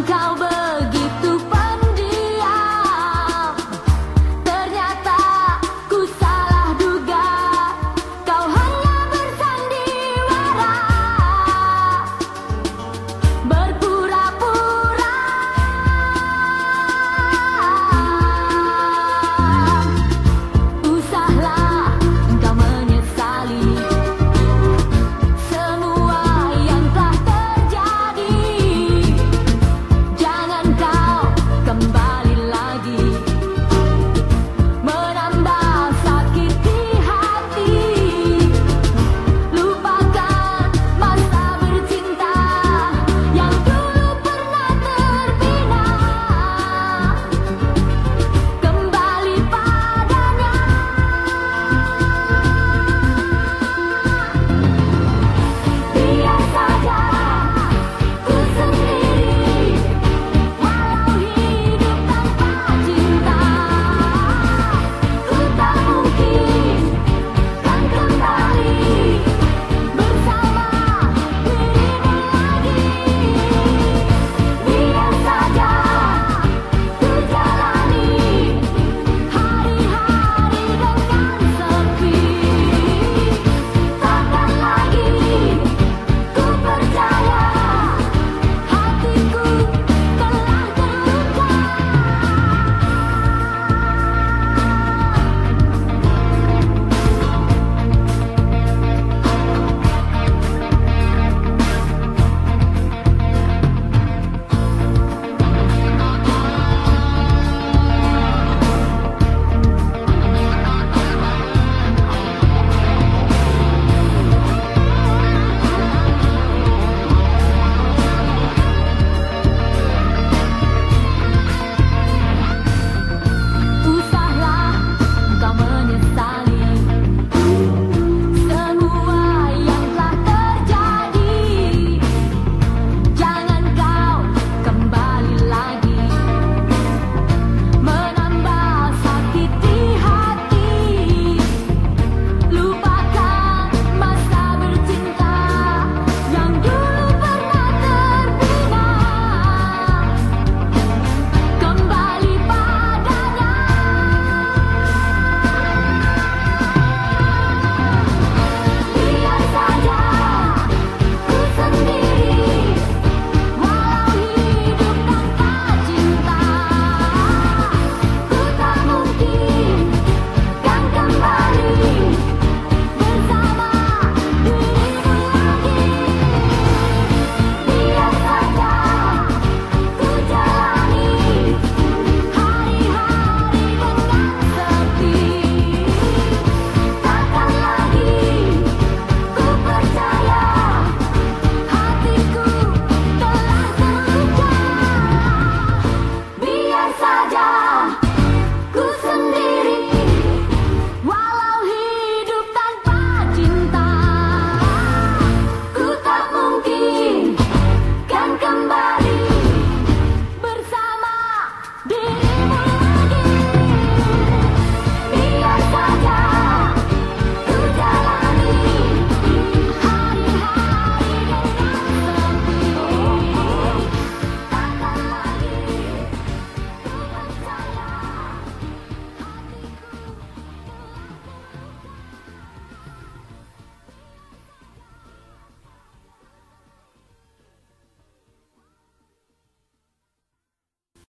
engkau